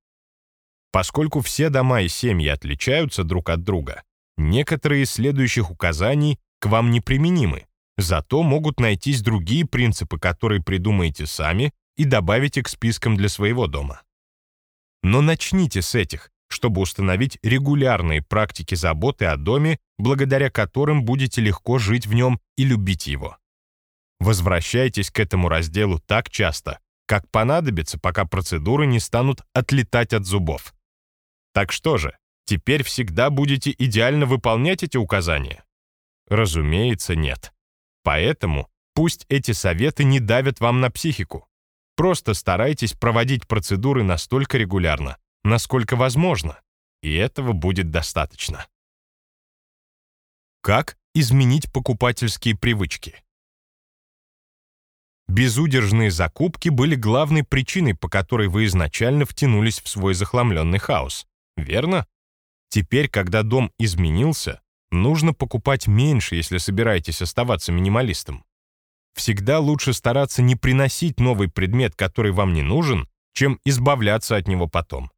Поскольку все дома и семьи отличаются друг от друга, некоторые из следующих указаний к вам неприменимы, зато могут найтись другие принципы, которые придумаете сами и добавите к спискам для своего дома. Но начните с этих, чтобы установить регулярные практики заботы о доме, благодаря которым будете легко жить в нем и любить его. Возвращайтесь к этому разделу так часто, как понадобится, пока процедуры не станут отлетать от зубов. Так что же, теперь всегда будете идеально выполнять эти указания? Разумеется, нет. Поэтому пусть эти советы не давят вам на психику. Просто старайтесь проводить процедуры настолько регулярно, насколько возможно, и этого будет достаточно. Как изменить покупательские привычки? Безудержные закупки были главной причиной, по которой вы изначально втянулись в свой захламленный хаос. Верно? Теперь, когда дом изменился, нужно покупать меньше, если собираетесь оставаться минималистом. Всегда лучше стараться не приносить новый предмет, который вам не нужен, чем избавляться от него потом.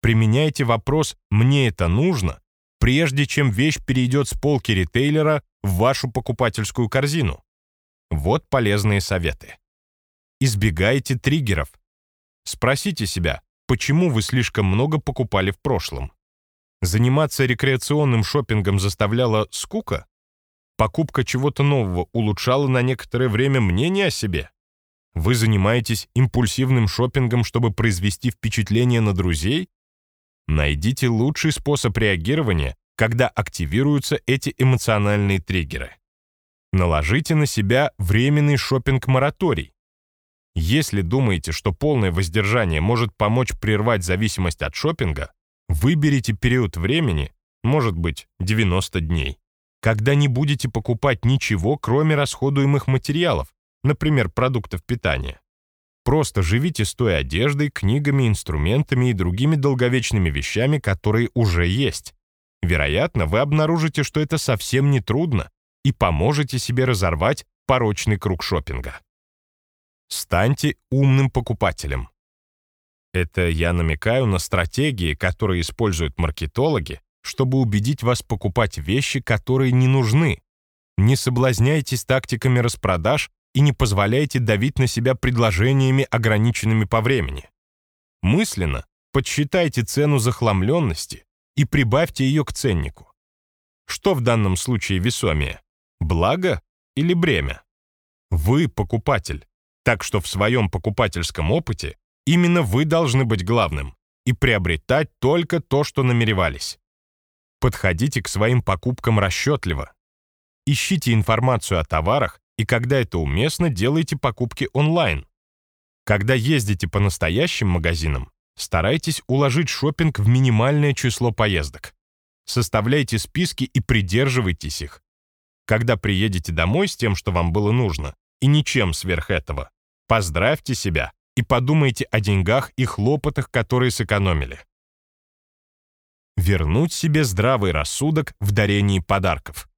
Применяйте вопрос «мне это нужно», прежде чем вещь перейдет с полки ритейлера в вашу покупательскую корзину. Вот полезные советы. Избегайте триггеров. Спросите себя, почему вы слишком много покупали в прошлом. Заниматься рекреационным шопингом заставляла скука? Покупка чего-то нового улучшала на некоторое время мнение о себе? Вы занимаетесь импульсивным шопингом, чтобы произвести впечатление на друзей? Найдите лучший способ реагирования, когда активируются эти эмоциональные триггеры. Наложите на себя временный шопинг-мораторий. Если думаете, что полное воздержание может помочь прервать зависимость от шопинга, выберите период времени, может быть, 90 дней, когда не будете покупать ничего, кроме расходуемых материалов, например, продуктов питания. Просто живите с той одеждой, книгами, инструментами и другими долговечными вещами, которые уже есть. Вероятно, вы обнаружите, что это совсем не трудно и поможете себе разорвать порочный круг шопинга. Станьте умным покупателем. Это я намекаю на стратегии, которые используют маркетологи, чтобы убедить вас покупать вещи, которые не нужны. Не соблазняйтесь тактиками распродаж и не позволяйте давить на себя предложениями, ограниченными по времени. Мысленно подсчитайте цену захламленности и прибавьте ее к ценнику. Что в данном случае весомее? Благо или бремя? Вы покупатель, так что в своем покупательском опыте именно вы должны быть главным и приобретать только то, что намеревались. Подходите к своим покупкам расчетливо. Ищите информацию о товарах и когда это уместно, делайте покупки онлайн. Когда ездите по настоящим магазинам, старайтесь уложить шопинг в минимальное число поездок. Составляйте списки и придерживайтесь их. Когда приедете домой с тем, что вам было нужно, и ничем сверх этого, поздравьте себя и подумайте о деньгах и хлопотах, которые сэкономили. Вернуть себе здравый рассудок в дарении подарков.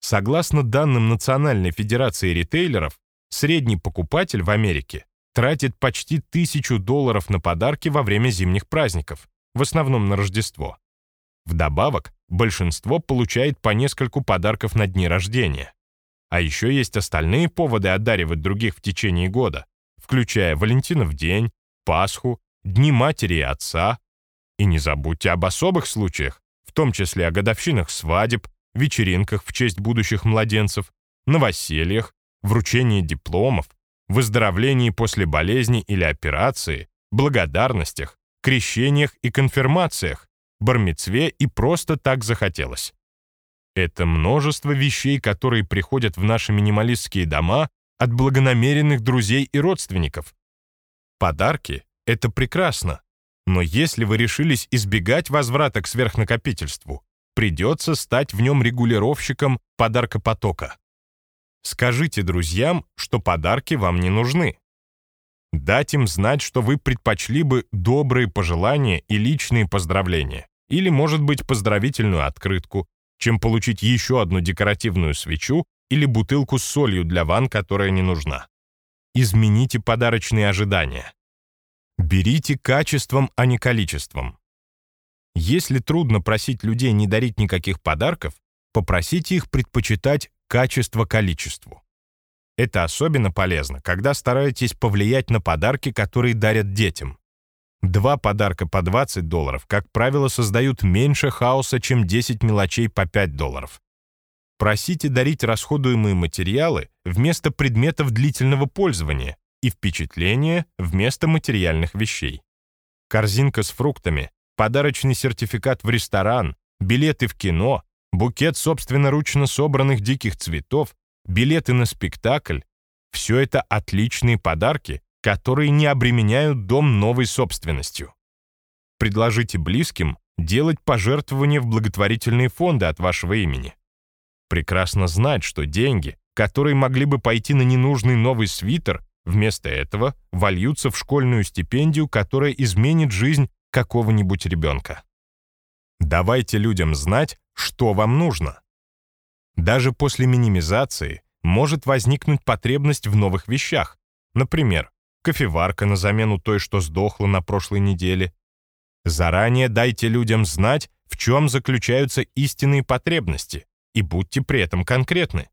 Согласно данным Национальной Федерации ритейлеров, средний покупатель в Америке тратит почти тысячу долларов на подарки во время зимних праздников, в основном на Рождество. Вдобавок, большинство получает по нескольку подарков на дни рождения. А еще есть остальные поводы одаривать других в течение года, включая Валентинов день, Пасху, Дни матери и отца. И не забудьте об особых случаях, в том числе о годовщинах свадеб, вечеринках в честь будущих младенцев, новосельях, вручении дипломов, выздоровлении после болезни или операции, благодарностях, крещениях и конфирмациях, бармицве и просто так захотелось. Это множество вещей, которые приходят в наши минималистские дома от благонамеренных друзей и родственников. Подарки — это прекрасно, но если вы решились избегать возврата к сверхнакопительству, придется стать в нем регулировщиком подаркопотока. Скажите друзьям, что подарки вам не нужны. Дать им знать, что вы предпочли бы добрые пожелания и личные поздравления, или, может быть, поздравительную открытку, чем получить еще одну декоративную свечу или бутылку с солью для ванн, которая не нужна. Измените подарочные ожидания. Берите качеством, а не количеством. Если трудно просить людей не дарить никаких подарков, попросите их предпочитать качество количеству. Это особенно полезно, когда стараетесь повлиять на подарки, которые дарят детям. Два подарка по 20 долларов, как правило, создают меньше хаоса, чем 10 мелочей по 5 долларов. Просите дарить расходуемые материалы вместо предметов длительного пользования и впечатления вместо материальных вещей. Корзинка с фруктами подарочный сертификат в ресторан, билеты в кино, букет собственноручно собранных диких цветов, билеты на спектакль — все это отличные подарки, которые не обременяют дом новой собственностью. Предложите близким делать пожертвования в благотворительные фонды от вашего имени. Прекрасно знать, что деньги, которые могли бы пойти на ненужный новый свитер, вместо этого вольются в школьную стипендию, которая изменит жизнь какого-нибудь ребенка. Давайте людям знать, что вам нужно. Даже после минимизации может возникнуть потребность в новых вещах. Например, кофеварка на замену той, что сдохла на прошлой неделе. Заранее дайте людям знать, в чем заключаются истинные потребности, и будьте при этом конкретны.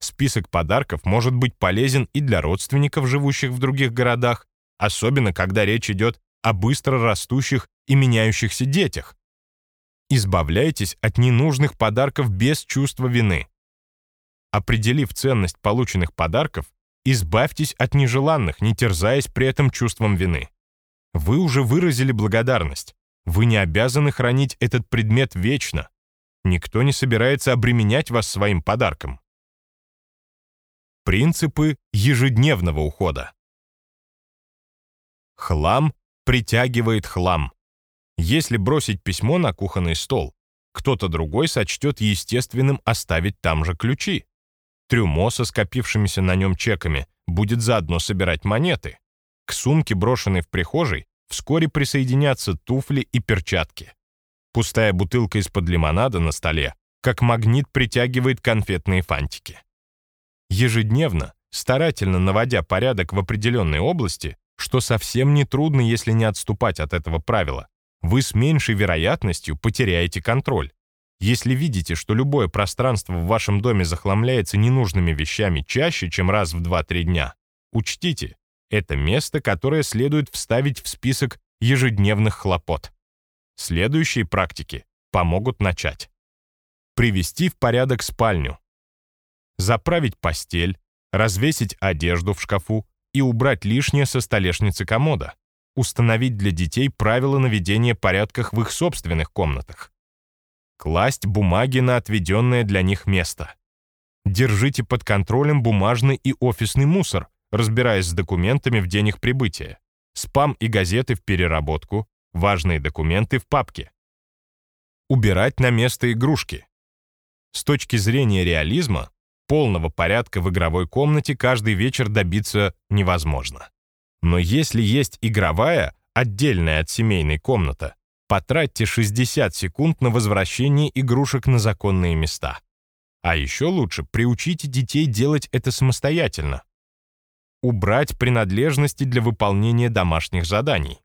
Список подарков может быть полезен и для родственников, живущих в других городах, особенно когда речь идет о быстро растущих и меняющихся детях. Избавляйтесь от ненужных подарков без чувства вины. Определив ценность полученных подарков, избавьтесь от нежеланных, не терзаясь при этом чувством вины. Вы уже выразили благодарность. Вы не обязаны хранить этот предмет вечно. Никто не собирается обременять вас своим подарком. Принципы ежедневного ухода. Хлам притягивает хлам. Если бросить письмо на кухонный стол, кто-то другой сочтет естественным оставить там же ключи. Трюмо со скопившимися на нем чеками будет заодно собирать монеты. К сумке, брошенной в прихожей, вскоре присоединятся туфли и перчатки. Пустая бутылка из-под лимонада на столе, как магнит притягивает конфетные фантики. Ежедневно, старательно наводя порядок в определенной области, что совсем не трудно, если не отступать от этого правила. Вы с меньшей вероятностью потеряете контроль. Если видите, что любое пространство в вашем доме захламляется ненужными вещами чаще, чем раз в 2-3 дня, учтите, это место, которое следует вставить в список ежедневных хлопот. Следующие практики помогут начать. Привести в порядок спальню. Заправить постель, развесить одежду в шкафу и убрать лишнее со столешницы комода. Установить для детей правила наведения порядках в их собственных комнатах. Класть бумаги на отведенное для них место. Держите под контролем бумажный и офисный мусор, разбираясь с документами в день их прибытия. Спам и газеты в переработку, важные документы в папке. Убирать на место игрушки. С точки зрения реализма, полного порядка в игровой комнате каждый вечер добиться невозможно. Но если есть игровая, отдельная от семейной комната, Потратьте 60 секунд на возвращение игрушек на законные места. А еще лучше приучите детей делать это самостоятельно. Убрать принадлежности для выполнения домашних заданий.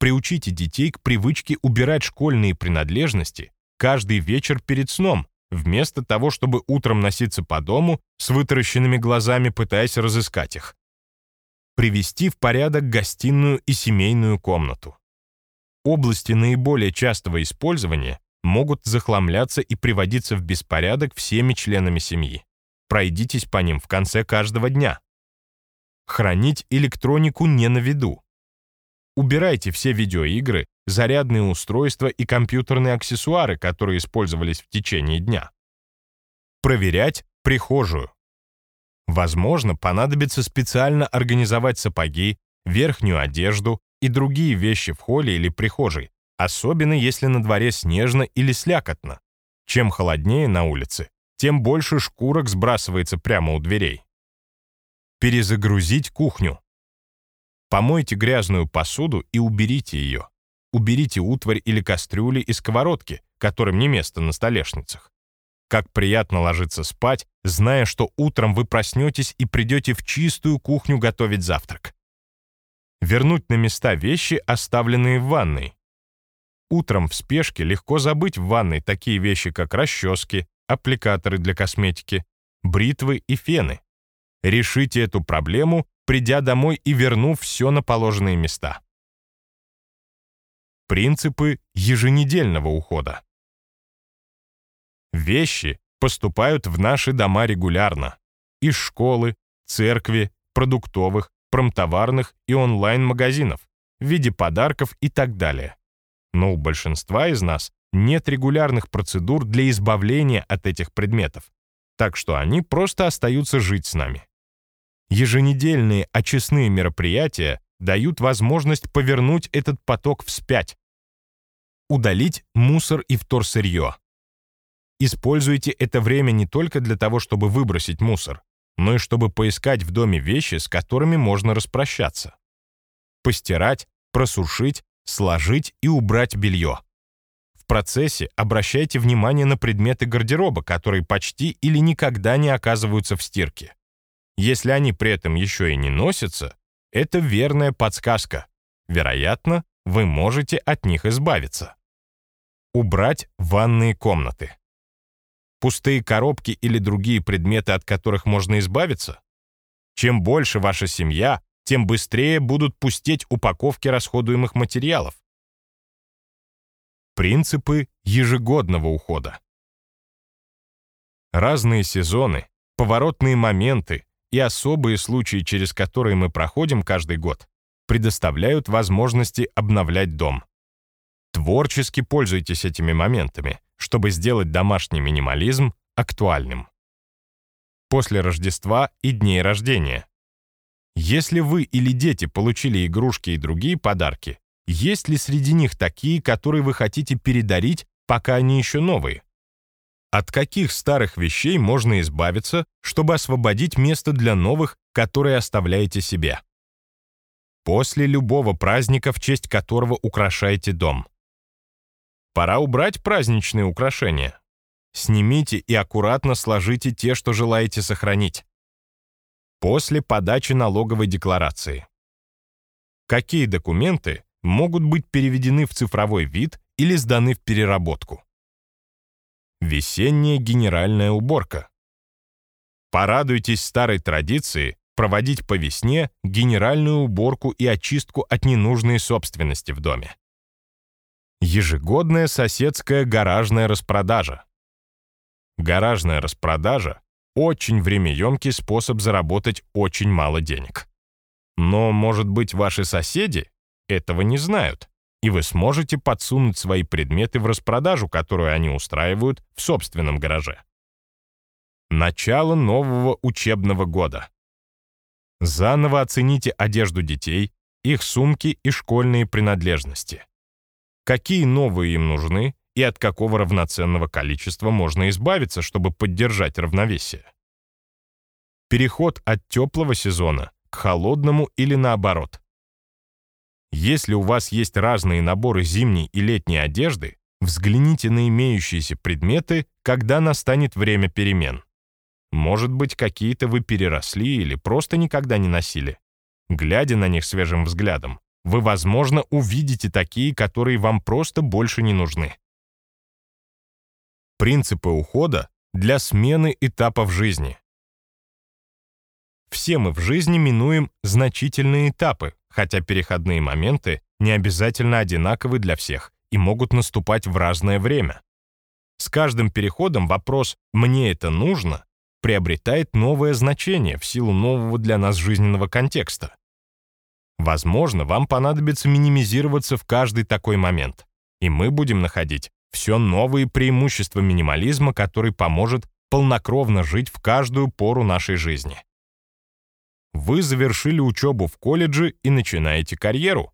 Приучите детей к привычке убирать школьные принадлежности каждый вечер перед сном, вместо того, чтобы утром носиться по дому с вытаращенными глазами, пытаясь разыскать их. Привести в порядок гостиную и семейную комнату области наиболее частого использования могут захламляться и приводиться в беспорядок всеми членами семьи. Пройдитесь по ним в конце каждого дня. Хранить электронику не на виду. Убирайте все видеоигры, зарядные устройства и компьютерные аксессуары, которые использовались в течение дня. Проверять прихожую. Возможно, понадобится специально организовать сапоги, верхнюю одежду, и другие вещи в холле или прихожей, особенно если на дворе снежно или слякотно. Чем холоднее на улице, тем больше шкурок сбрасывается прямо у дверей. Перезагрузить кухню. Помойте грязную посуду и уберите ее. Уберите утварь или кастрюли и сковородки, которым не место на столешницах. Как приятно ложиться спать, зная, что утром вы проснетесь и придете в чистую кухню готовить завтрак вернуть на места вещи, оставленные в ванной. Утром в спешке легко забыть в ванной такие вещи, как расчески, аппликаторы для косметики, бритвы и фены. Решите эту проблему, придя домой и вернув все на положенные места. Принципы еженедельного ухода. Вещи поступают в наши дома регулярно. Из школы, церкви, продуктовых, промтоварных и онлайн-магазинов в виде подарков и так далее. Но у большинства из нас нет регулярных процедур для избавления от этих предметов, так что они просто остаются жить с нами. Еженедельные очистные мероприятия дают возможность повернуть этот поток вспять. Удалить мусор и вторсырье. Используйте это время не только для того, чтобы выбросить мусор, но и чтобы поискать в доме вещи, с которыми можно распрощаться. Постирать, просушить, сложить и убрать белье. В процессе обращайте внимание на предметы гардероба, которые почти или никогда не оказываются в стирке. Если они при этом еще и не носятся, это верная подсказка. Вероятно, вы можете от них избавиться. Убрать ванные комнаты пустые коробки или другие предметы, от которых можно избавиться? Чем больше ваша семья, тем быстрее будут пустеть упаковки расходуемых материалов. Принципы ежегодного ухода. Разные сезоны, поворотные моменты и особые случаи, через которые мы проходим каждый год, предоставляют возможности обновлять дом. Творчески пользуйтесь этими моментами, чтобы сделать домашний минимализм актуальным. После Рождества и дней рождения. Если вы или дети получили игрушки и другие подарки, есть ли среди них такие, которые вы хотите передарить, пока они еще новые? От каких старых вещей можно избавиться, чтобы освободить место для новых, которые оставляете себе? После любого праздника, в честь которого украшаете дом. Пора убрать праздничные украшения. Снимите и аккуратно сложите те, что желаете сохранить. После подачи налоговой декларации. Какие документы могут быть переведены в цифровой вид или сданы в переработку? Весенняя генеральная уборка. Порадуйтесь старой традиции проводить по весне генеральную уборку и очистку от ненужной собственности в доме. Ежегодная соседская гаражная распродажа. Гаражная распродажа – очень времяемкий способ заработать очень мало денег. Но, может быть, ваши соседи этого не знают, и вы сможете подсунуть свои предметы в распродажу, которую они устраивают в собственном гараже. Начало нового учебного года. Заново оцените одежду детей, их сумки и школьные принадлежности. Какие новые им нужны и от какого равноценного количества можно избавиться, чтобы поддержать равновесие. Переход от теплого сезона к холодному или наоборот. Если у вас есть разные наборы зимней и летней одежды, взгляните на имеющиеся предметы, когда настанет время перемен. Может быть, какие-то вы переросли или просто никогда не носили. Глядя на них свежим взглядом, вы, возможно, увидите такие, которые вам просто больше не нужны. Принципы ухода для смены этапов жизни. Все мы в жизни минуем значительные этапы, хотя переходные моменты не обязательно одинаковы для всех и могут наступать в разное время. С каждым переходом вопрос «мне это нужно» приобретает новое значение в силу нового для нас жизненного контекста. Возможно, вам понадобится минимизироваться в каждый такой момент, и мы будем находить все новые преимущества минимализма, который поможет полнокровно жить в каждую пору нашей жизни. Вы завершили учебу в колледже и начинаете карьеру.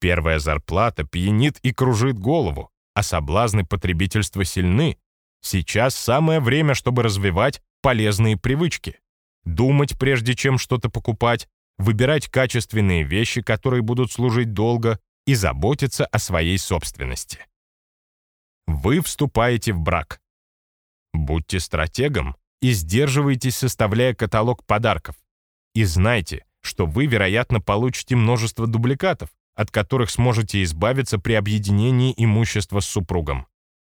Первая зарплата пьянит и кружит голову, а соблазны потребительства сильны. Сейчас самое время, чтобы развивать полезные привычки. Думать, прежде чем что-то покупать, выбирать качественные вещи, которые будут служить долго, и заботиться о своей собственности. Вы вступаете в брак. Будьте стратегом и сдерживайтесь, составляя каталог подарков. И знайте, что вы, вероятно, получите множество дубликатов, от которых сможете избавиться при объединении имущества с супругом.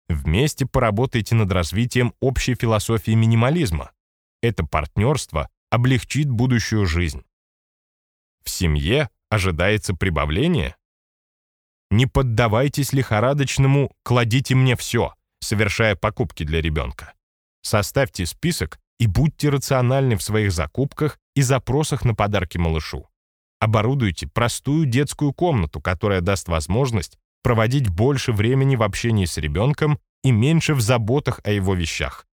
Вместе поработайте над развитием общей философии минимализма. Это партнерство облегчит будущую жизнь. В семье ожидается прибавление, не поддавайтесь лихорадочному «кладите мне все», совершая покупки для ребенка. Составьте список и будьте рациональны в своих закупках и запросах на подарки малышу. Оборудуйте простую детскую комнату, которая даст возможность проводить больше времени в общении с ребенком и меньше в заботах о его вещах.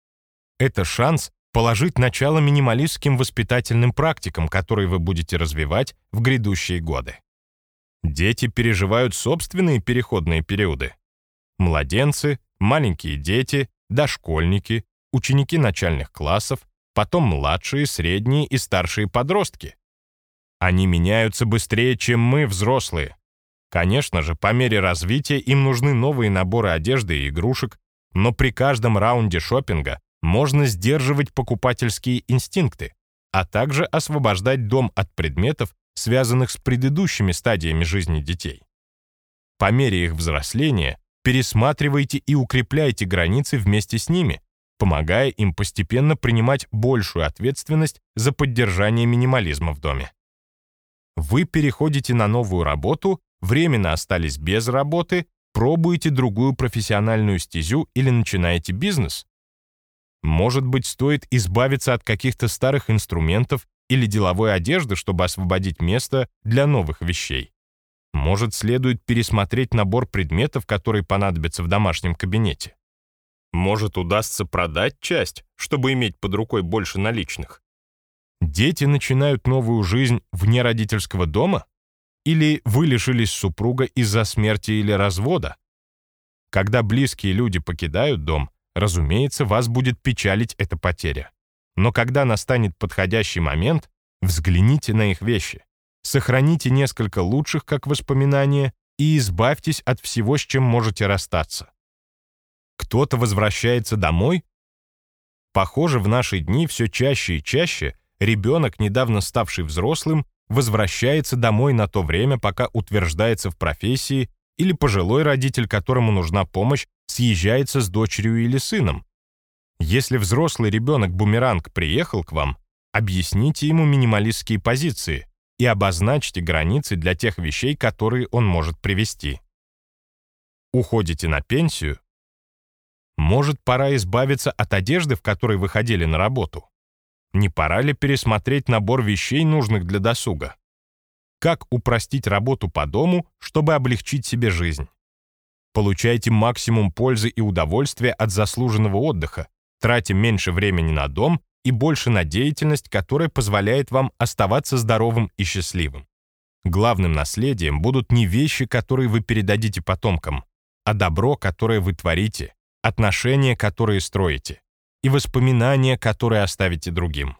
Это шанс положить начало минималистским воспитательным практикам, которые вы будете развивать в грядущие годы. Дети переживают собственные переходные периоды. Младенцы, маленькие дети, дошкольники, ученики начальных классов, потом младшие, средние и старшие подростки. Они меняются быстрее, чем мы, взрослые. Конечно же, по мере развития им нужны новые наборы одежды и игрушек, но при каждом раунде шопинга можно сдерживать покупательские инстинкты, а также освобождать дом от предметов, связанных с предыдущими стадиями жизни детей. По мере их взросления пересматривайте и укрепляйте границы вместе с ними, помогая им постепенно принимать большую ответственность за поддержание минимализма в доме. Вы переходите на новую работу, временно остались без работы, пробуете другую профессиональную стезю или начинаете бизнес. Может быть, стоит избавиться от каких-то старых инструментов или деловой одежды, чтобы освободить место для новых вещей. Может, следует пересмотреть набор предметов, которые понадобятся в домашнем кабинете. Может, удастся продать часть, чтобы иметь под рукой больше наличных. Дети начинают новую жизнь вне родительского дома? Или вы лишились супруга из-за смерти или развода? Когда близкие люди покидают дом, разумеется, вас будет печалить эта потеря. Но когда настанет подходящий момент, взгляните на их вещи. Сохраните несколько лучших как воспоминания и избавьтесь от всего, с чем можете расстаться. Кто-то возвращается домой? Похоже, в наши дни все чаще и чаще ребенок, недавно ставший взрослым, возвращается домой на то время, пока утверждается в профессии, или пожилой родитель, которому нужна помощь, съезжается с дочерью или сыном. Если взрослый ребенок-бумеранг приехал к вам, объясните ему минималистские позиции и обозначьте границы для тех вещей, которые он может привести. Уходите на пенсию? Может, пора избавиться от одежды, в которой вы ходили на работу? Не пора ли пересмотреть набор вещей, нужных для досуга? Как упростить работу по дому, чтобы облегчить себе жизнь? Получайте максимум пользы и удовольствия от заслуженного отдыха, тратя меньше времени на дом и больше на деятельность, которая позволяет вам оставаться здоровым и счастливым. Главным наследием будут не вещи, которые вы передадите потомкам, а добро, которое вы творите, отношения, которые строите и воспоминания, которые оставите другим.